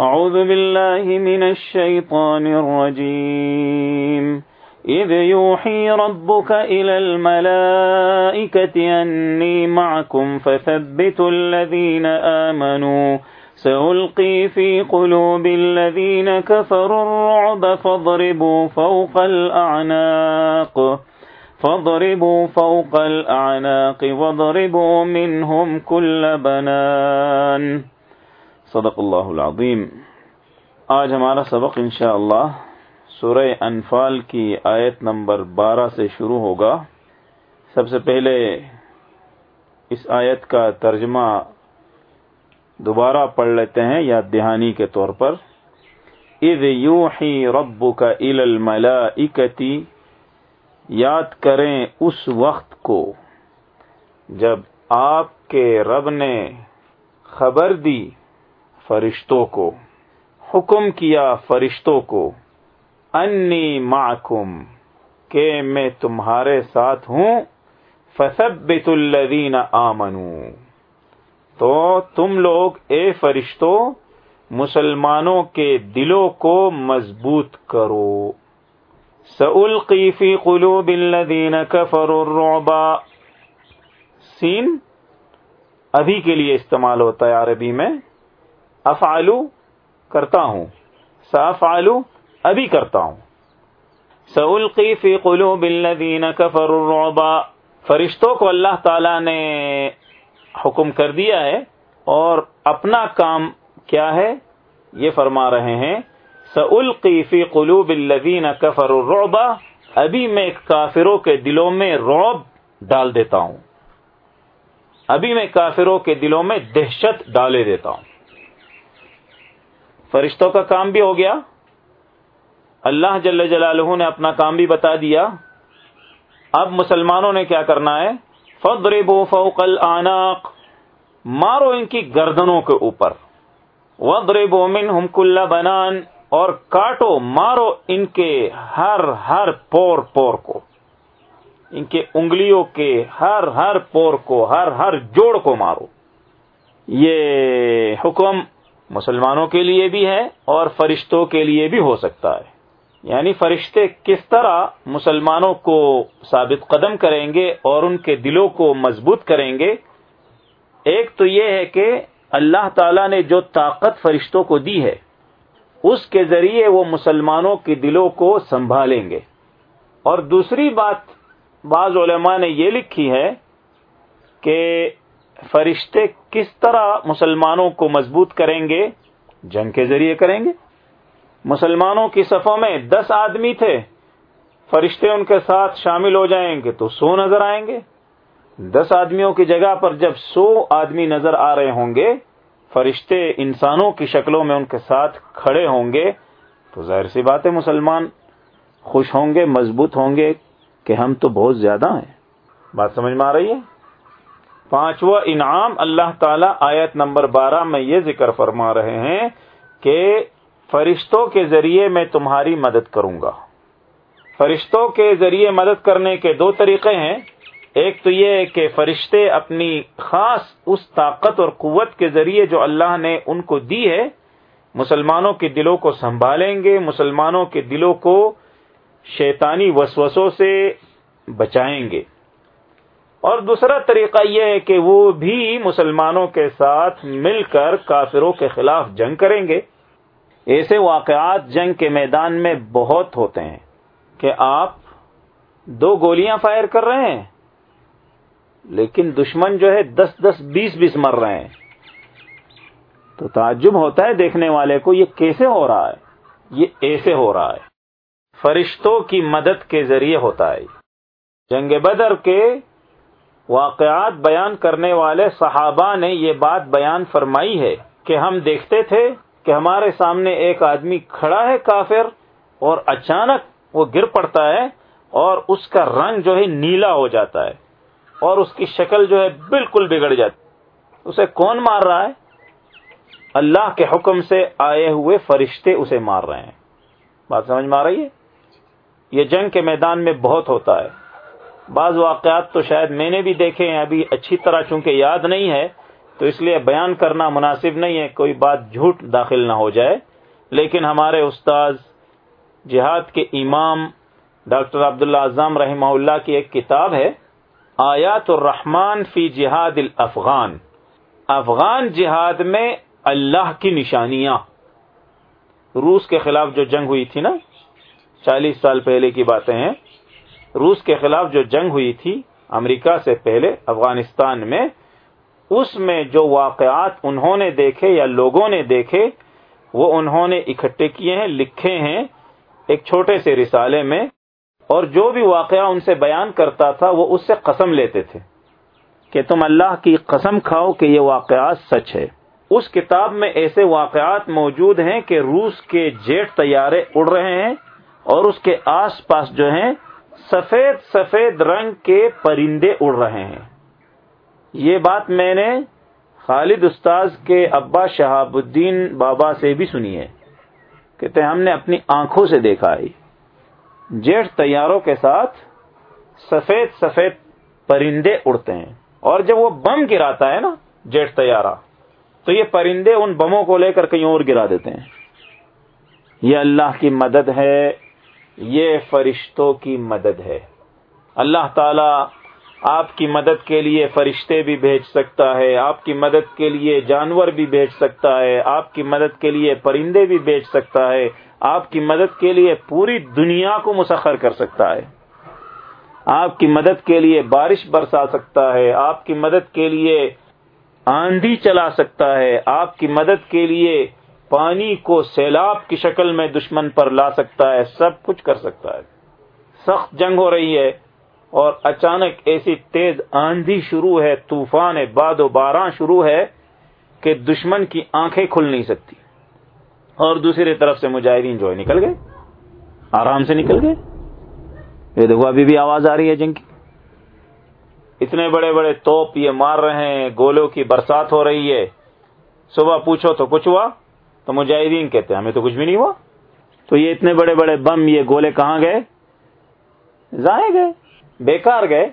أعوذ بالله من الشيطان الرجيم. إذ يوحي ربك إلى الملائكة أني معكم فثبتوا الذين آمنوا. سألقي في قلوب الذين كفروا الرعب فاضربوا فوق الأعناق. فاضربوا فوق الأعناق واضربوا منهم كل بنان. صدق اللہ العظیم آج ہمارا سبق انشاءاللہ سورہ انفال کی آیت نمبر بارہ سے شروع ہوگا۔ سب سے پہلے اس آیت کا ترجمہ دوبارہ پڑھ لیتے ہیں یا دہانی کے طور پر۔ اذ یوحی ربک الى الملائکتی، یاد کریں اس وقت کو جب آپ کے رب نے خبر دی فرشتوں کو۔ حکم کیا فرشتوں کو، انی معکم کہ میں تمہارے ساتھ ہوں۔ فثبت الذین آمنو تو تم لوگ اے فرشتوں، مسلمانوں کے دلوں کو مضبوط کرو۔ سلقی فی قلوب الذین کفروا الرعب۔ سین ابھی کے لیے استعمال ہوتا ہے عربی میں۔ افعلو کرتا ہوں۔ سافعلو ابھی کرتا ہوں۔ سلقی فی قلوب الذین کفروا الرعب۔ فرشتوں کو اللہ تعالی نے حکم کر دیا ہے اور اپنا کام کیا ہے؟ یہ فرما رہے ہیں سلقی فی قلوب الذین کفروا الرعب۔ ابھی میں کافروں کے دلوں میں روب ڈال دیتا ہوں۔ ابھی میں کافروں کے دلوں میں دہشت ڈالے دیتا ہوں۔ فرشتوں کا کام بھی ہو گیا۔ اللہ جل جلالہ نے اپنا کام بھی بتا دیا۔ اب مسلمانوں نے کیا کرنا ہے؟ فضربوا فوق العناق، مارو ان کی گردنوں کے اوپر۔ وضربوا منهم كل بنان، اور کاٹو، مارو ان کے ہر ہر پور پور کو۔ ان کے انگلیوں کے ہر ہر پور کو، ہر ہر جوڑ کو مارو۔ یہ حکم مسلمانوں کے لیے بھی ہے اور فرشتوں کے لیے بھی ہو سکتا ہے۔ یعنی فرشتے کس طرح مسلمانوں کو ثابت قدم کریں گے اور ان کے دلوں کو مضبوط کریں گے۔ ایک تو یہ ہے کہ اللہ تعالی نے جو طاقت فرشتوں کو دی ہے، اس کے ذریعے وہ مسلمانوں کے دلوں کو سنبھالیں گے۔ اور دوسری بات بعض علماء نے یہ لکھی ہے کہ فرشتے کس طرح مسلمانوں کو مضبوط کریں گے؟ جنگ کے ذریعے کریں گے۔ مسلمانوں کی صفوں میں دس آدمی تھے۔ فرشتے ان کے ساتھ شامل ہو جائیں گے تو سو نظر آئیں گے۔ دس آدمیوں کی جگہ پر جب سو آدمی نظر آ رہے ہوں گے، فرشتے انسانوں کی شکلوں میں ان کے ساتھ کھڑے ہوں گے۔ تو ظاہر سی بات ہے، مسلمان خوش ہوں گے، مضبوط ہوں گے کہ ہم تو بہت زیادہ ہیں۔ بات سمجھ میں آ رہی ہے؟ پانچواں انعام اللہ تعالی آیت نمبر بارہ میں یہ ذکر فرما رہے ہیں کہ فرشتوں کے ذریعے میں تمہاری مدد کروں گا۔ فرشتوں کے ذریعے مدد کرنے کے دو طریقے ہیں۔ ایک تو یہ کہ فرشتے اپنی خاص اس طاقت اور قوت کے ذریعے جو اللہ نے ان کو دی ہے، مسلمانوں کے دلوں کو سنبھالیں گے، مسلمانوں کے دلوں کو شیطانی وسوسوں سے بچائیں گے۔ اور دوسرا طریقہ یہ ہے کہ وہ بھی مسلمانوں کے ساتھ مل کر کافروں کے خلاف جنگ کریں گے۔ ایسے واقعات جنگ کے میدان میں بہت ہوتے ہیں کہ آپ دو گولیاں فائر کر رہے ہیں، لیکن دشمن جو ہے دس دس بیس بیس مر رہے ہیں۔ تو تعجب ہوتا ہے دیکھنے والے کو، یہ کیسے ہو رہا ہے؟ یہ ایسے ہو رہا ہے۔ فرشتوں کی مدد کے ذریعے ہوتا ہے۔ جنگ بدر کے واقعات بیان کرنے والے صحابہ نے یہ بات بیان فرمائی ہے کہ ہم دیکھتے تھے کہ ہمارے سامنے ایک آدمی کھڑا ہے کافر اور اچانک وہ گر پڑتا ہے اور اس کا رنگ جو ہے نیلا ہو جاتا ہے اور اس کی شکل جو ہے بالکل بگڑ جاتی اسے کون مار رہا ہے؟ اللہ کے حکم سے آئے ہوئے فرشتے اسے مار رہے ہیں۔ بات سمجھ میں آ رہی ہے؟ یہ جنگ کے میدان میں بہت ہوتا ہے۔ بعض واقعات تو شاید میں نے بھی دیکھے ہیں، ابھی اچھی طرح چونکہ یاد نہیں ہے، تو اس لیے بیان کرنا مناسب نہیں ہے، کوئی بات جھوٹ داخل نہ ہو جائے۔ لیکن ہمارے استاذ جہاد کے امام ڈاکٹر عبداللہ اعظم رحمہ اللہ کی ایک کتاب ہے، آیات الرحمن فی جہاد الافغان۔ افغان جہاد میں اللہ کی نشانیاں۔ روس کے خلاف جو جنگ ہوئی تھی نا، چالیس سال پہلے کی باتیں ہیں۔ روس کے خلاف جو جنگ ہوئی تھی امریکہ سے پہلے افغانستان میں، اس میں جو واقعات انہوں نے دیکھے یا لوگوں نے دیکھے، وہ انہوں نے اکٹھے کیے ہیں، لکھے ہیں ایک چھوٹے سے رسالے میں، اور جو بھی واقعہ ان سے بیان کرتا تھا، وہ اس سے قسم لیتے تھے کہ تم اللہ کی قسم کھاؤ کہ یہ واقعات سچ ہے۔ اس کتاب میں ایسے واقعات موجود ہیں کہ روس کے جیٹ طیارے اڑ رہے ہیں اور اس کے آس پاس جو ہیں سفید سفید رنگ کے پرندے اڑ رہے ہیں۔ یہ بات میں نے خالد استاذ کے ابا شہاب الدین بابا سے بھی سنی ہے۔ کہتے ہم نے اپنی آنکھوں سے دیکھا ہے۔ جیٹ طیاروں کے ساتھ سفید سفید پرندے اڑتے ہیں۔ اور جب وہ بم گراتا ہے نا جیٹ طیارہ تو یہ پرندے ان بموں کو لے کر کہیں اور گرا دیتے ہیں۔ یہ اللہ کی مدد ہے۔ یہ فرشتوں کی مدد ہے۔ اللہ تعالی آپ کی مدد کے لیے فرشتے بھی بھیج سکتا ہے، آپ کی مدد کے لیے جانور بھی بھیج سکتا ہے، آپ کی مدد کے لیے پرندے بھی بھیج سکتا ہے، آپ کی مدد کے لیے پوری دنیا کو مسخر کر سکتا ہے۔ آپ کی مدد کے لیے بارش برسا سکتا ہے، آپ کی مدد کے لیے آندھی چلا سکتا ہے، آپ کی مدد کے لیے پانی کو سیلاب کی شکل میں دشمن پر لا سکتا ہے، سب کچھ کر سکتا ہے۔ سخت جنگ ہو رہی ہے اور اچانک ایسی تیز آندھی شروع ہے، طوفان باد و بارہ شروع ہے کہ دشمن کی آنکھیں کھل نہیں سکتی۔ اور دوسری طرف سے مجاہدین جو ہے، نکل گئے۔ آرام سے نکل گئے۔ یہ دیکھو، ابھی بھی آواز آ رہی ہے جنگ کی۔ اتنے بڑے بڑے توپ یہ مار رہے ہیں، گولوں کی برسات ہو رہی ہے۔ صبح پوچھو تو کچھ ہوا؟ تو مجاہدین کہتے ہیں، ہمیں تو کچھ بھی نہیں ہوا۔ تو یہ اتنے بڑے بڑے بم، یہ گولے کہاں گئے؟ ضائع گئے، بیکار گئے۔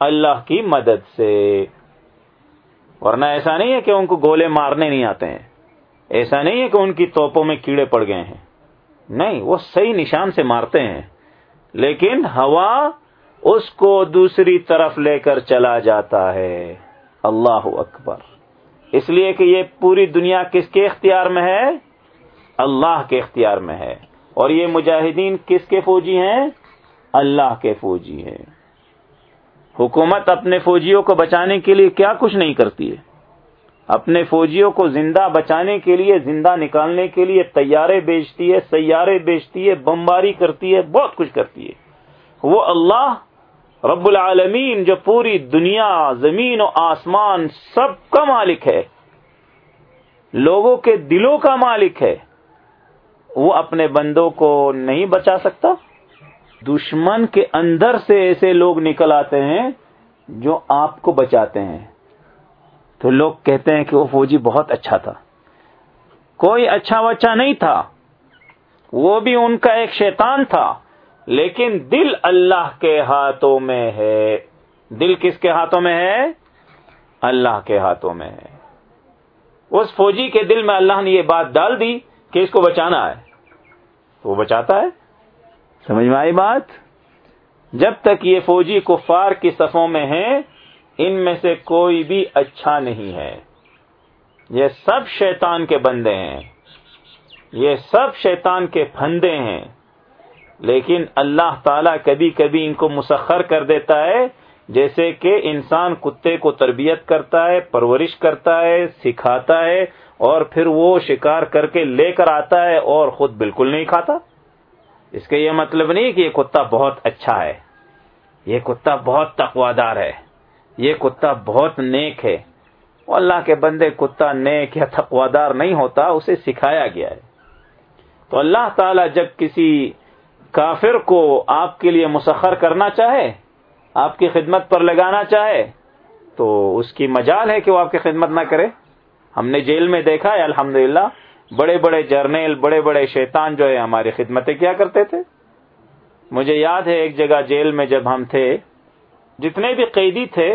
اللہ کی مدد سے۔ ورنہ ایسا نہیں ہے کہ ان کو گولے مارنے نہیں آتے ہیں۔ ایسا نہیں ہے کہ ان کی توپوں میں کیڑے پڑ گئے ہیں۔ نہیں، وہ صحیح نشان سے مارتے ہیں۔ لیکن ہوا اس کو دوسری طرف لے کر چلا جاتا ہے۔ اللہ اکبر۔ اس لیے کہ یہ پوری دنیا کس کے اختیار میں ہے؟ اللہ کے اختیار میں ہے۔ اور یہ مجاہدین کس کے فوجی ہیں؟ اللہ کے فوجی ہیں۔ حکومت اپنے فوجیوں کو بچانے کے لیے کیا کچھ نہیں کرتی ہے؟ اپنے فوجیوں کو زندہ بچانے کے لیے، زندہ نکالنے کے لیے تیارے بیچتی ہے، سیارے بیچتی ہے، بمباری کرتی ہے، بہت کچھ کرتی ہے۔ وہ اللہ رب العالمین جو پوری دنیا، زمین و آسمان سب کا مالک ہے، لوگوں کے دلوں کا مالک ہے، وہ اپنے بندوں کو نہیں بچا سکتا۔ دشمن کے اندر سے ایسے لوگ نکل آتے ہیں جو آپ کو بچاتے ہیں۔ تو لوگ کہتے ہیں کہ وہ فوجی بہت اچھا تھا۔ کوئی اچھا بچہ نہیں تھا۔ وہ بھی ان کا ایک شیطان تھا۔ لیکن دل اللہ کے ہاتھوں میں ہے۔ دل کس کے ہاتھوں میں ہے؟ اللہ کے ہاتھوں میں ہے۔ اس فوجی کے دل میں اللہ نے یہ بات ڈال دی کہ اس کو بچانا ہے۔ تو وہ بچاتا ہے۔ سمجھ میں آئی بات؟ جب تک یہ فوجی کفار کی صفوں میں ہیں، ان میں سے کوئی بھی اچھا نہیں ہے۔ یہ سب شیطان کے بندے ہیں۔ یہ سب شیطان کے پھندے ہیں۔ لیکن اللہ تعالی کبھی کبھی ان کو مسخر کر دیتا ہے، جیسے کہ انسان کتے کو تربیت کرتا ہے، پرورش کرتا ہے، سکھاتا ہے، اور پھر وہ شکار کر کے لے کر آتا ہے اور خود بالکل نہیں کھاتا۔ اس کا یہ مطلب نہیں کہ یہ کتا بہت اچھا ہے۔ یہ کتا بہت تقوادار ہے۔ یہ کتا بہت نیک ہے۔ اللہ کے بندے کتا نیک یا تقوادار نہیں ہوتا، اسے سکھایا گیا ہے۔ تو اللہ تعالی جب کسی کافر کو آپ کے لیے مسخر کرنا چاہے، آپ کی خدمت پر لگانا چاہے، تو اس کی مجال ہے کہ وہ آپ کی خدمت نہ کرے۔ ہم نے جیل میں دیکھا ہے الحمد بڑے بڑے جرنیل، بڑے بڑے شیطان جو ہے ہماری خدمتیں کیا کرتے تھے۔ مجھے یاد ہے ایک جگہ جیل میں جب ہم تھے، جتنے بھی قیدی تھے،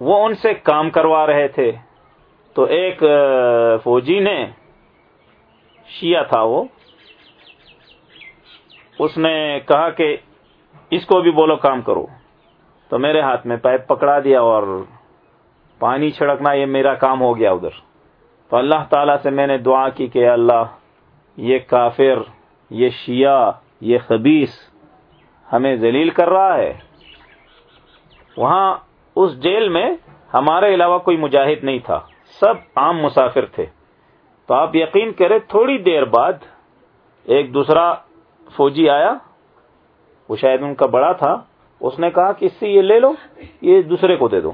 وہ ان سے کام کروا رہے تھے۔ تو ایک فوجی نے، شیعہ تھا وہ اس نے کہا کہ اس کو بھی بولو کام کرو۔ تو میرے ہاتھ میں پائپ پکڑا دیا اور پانی چھڑکنا یہ میرا کام ہو گیا ادھر۔ تو اللہ تعالی سے میں نے دعا کی کہ اللہ، یہ کافر، یہ شیعہ، یہ خبیص ہمیں ذلیل کر رہا ہے۔ وہاں اس جیل میں ہمارے علاوہ کوئی مجاہد نہیں تھا، سب عام مسافر تھے۔ تو آپ یقین کریں، تھوڑی دیر بعد ایک دوسرا فوجی آیا، وہ شاید ان کا بڑا تھا، اس نے کہا کہ اس سے یہ لے لو، یہ دوسرے کو دے دو۔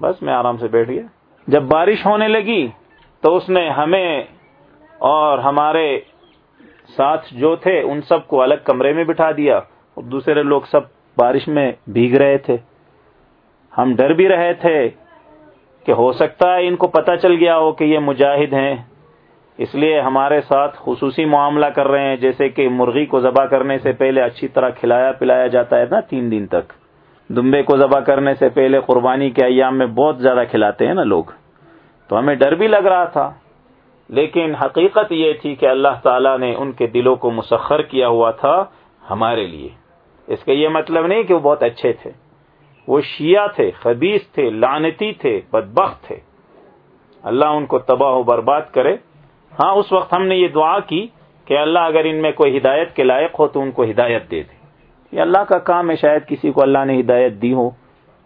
بس میں آرام سے بیٹھ گیا۔ جب بارش ہونے لگی تو اس نے ہمیں اور ہمارے ساتھ جو تھے، ان سب کو الگ کمرے میں بٹھا دیا۔ اور دوسرے لوگ سب بارش میں بھیگ رہے تھے۔ ہم ڈر بھی رہے تھے کہ ہو سکتا ہے ان کو پتہ چل گیا ہو کہ یہ مجاہد ہیں۔ اس لیے ہمارے ساتھ خصوصی معاملہ کر رہے ہیں، جیسے کہ مرغی کو ذبح کرنے سے پہلے اچھی طرح کھلایا پلایا جاتا ہے نا تین دن تک۔ دمبے کو ذبح کرنے سے پہلے قربانی کے ایام میں بہت زیادہ کھلاتے ہیں نا لوگ۔ تو ہمیں ڈر بھی لگ رہا تھا، لیکن حقیقت یہ تھی کہ اللہ تعالیٰ نے ان کے دلوں کو مسخر کیا ہوا تھا ہمارے لیے۔ اس کا یہ مطلب نہیں کہ وہ بہت اچھے تھے۔ وہ شیعہ تھے خبیص تھے لانتی تھے، بدبخت تھے۔ اللہ ان کو تباہ و برباد کرے۔ ہاں اس وقت ہم نے یہ دعا کی کہ اللہ اگر ان میں کوئی ہدایت کے لائق ہو تو ان کو ہدایت دے دے۔ یہ اللہ کا کام ہے، شاید کسی کو اللہ نے ہدایت دی ہو۔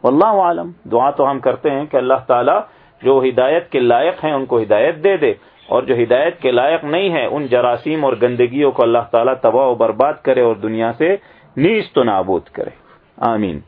اللہ عالم۔ دعا تو ہم کرتے ہیں کہ اللہ تعالیٰ جو ہدایت کے لائق ہیں ان کو ہدایت دے دے۔ اور جو ہدایت کے لائق نہیں ہے ان جراثیم اور گندگیوں کو اللہ تعالیٰ تباہ و برباد کرے اور دنیا سے نیست و نابود کرے۔ آمین۔